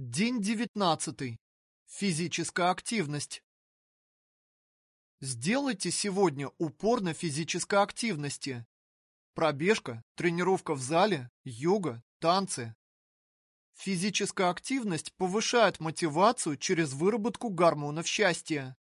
День девятнадцатый. Физическая активность. Сделайте сегодня упор на физической активности. Пробежка, тренировка в зале, йога, танцы. Физическая активность повышает мотивацию через выработку гормонов счастья.